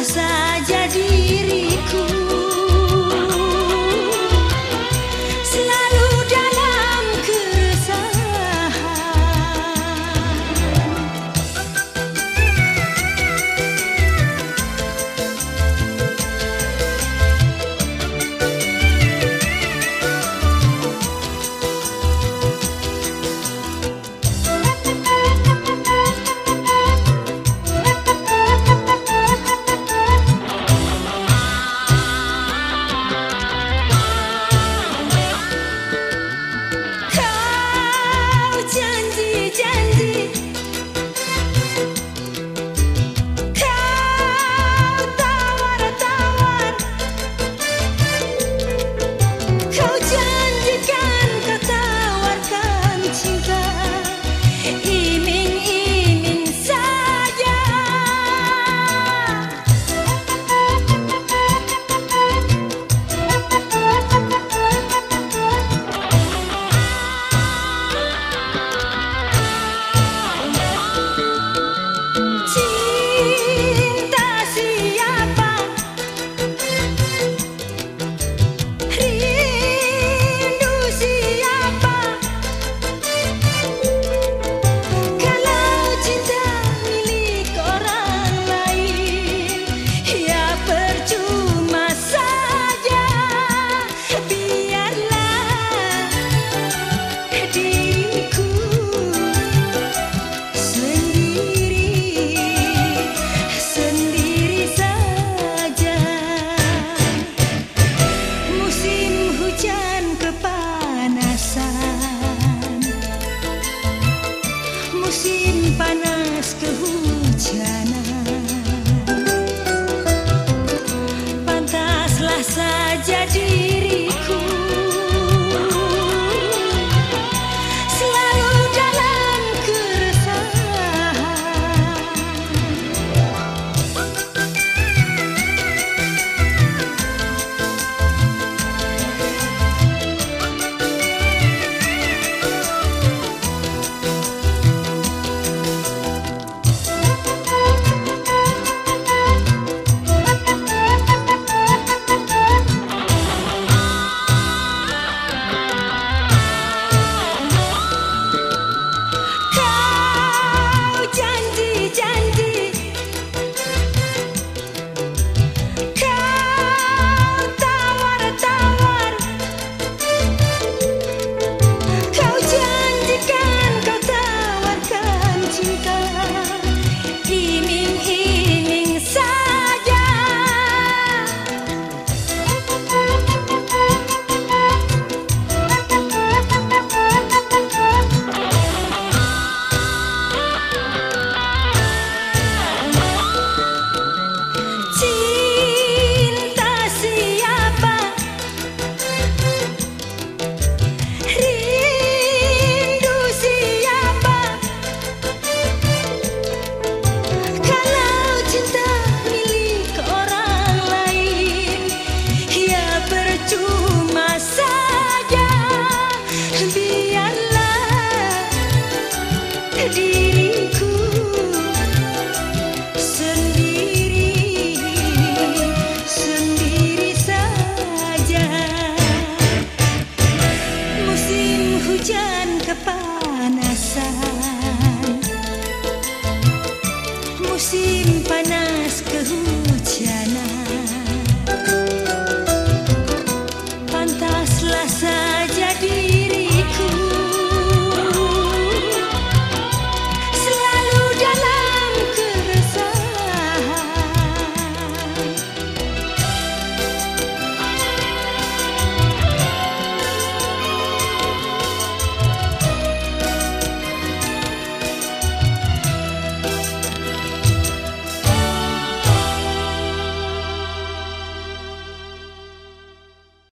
Pantaslah